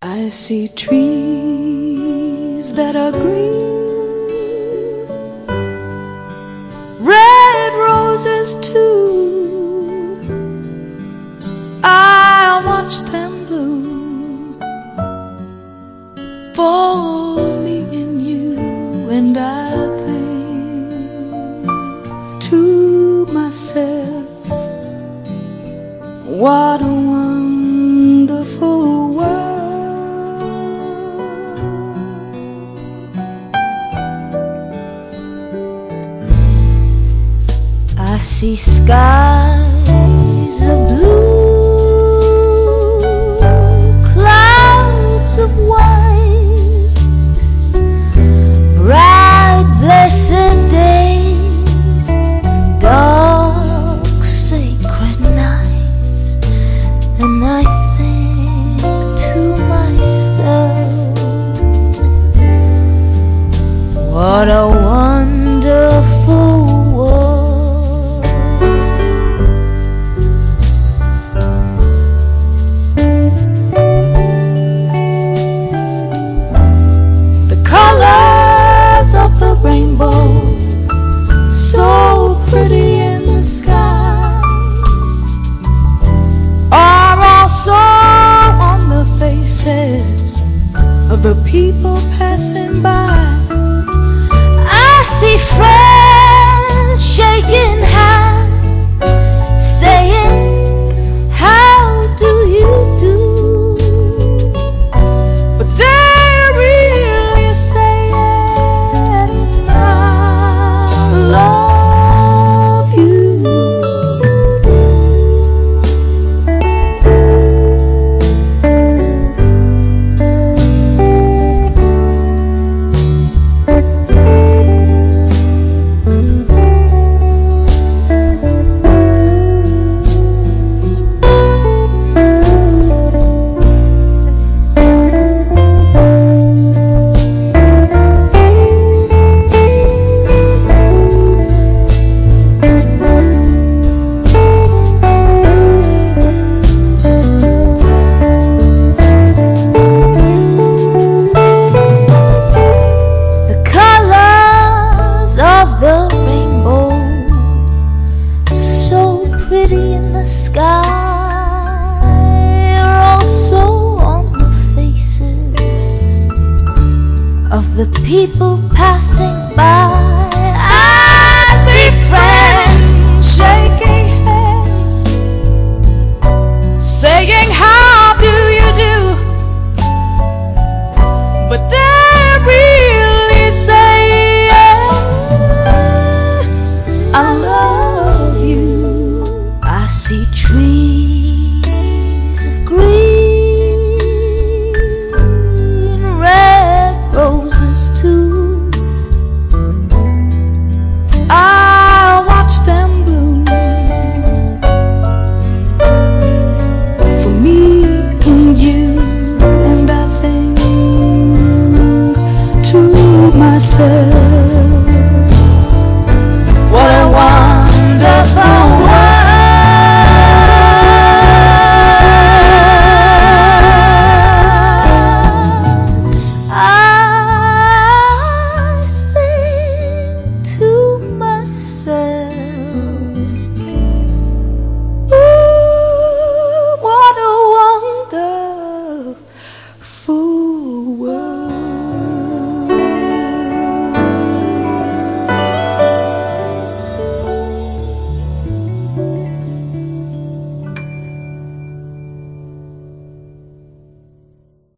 I see trees that are green, red roses too. I watch them bloom for me and you, and I think to myself, what see skies of blue, clouds of white, bright blessed days, dark sacred nights, and I think to myself, what a the people passing by.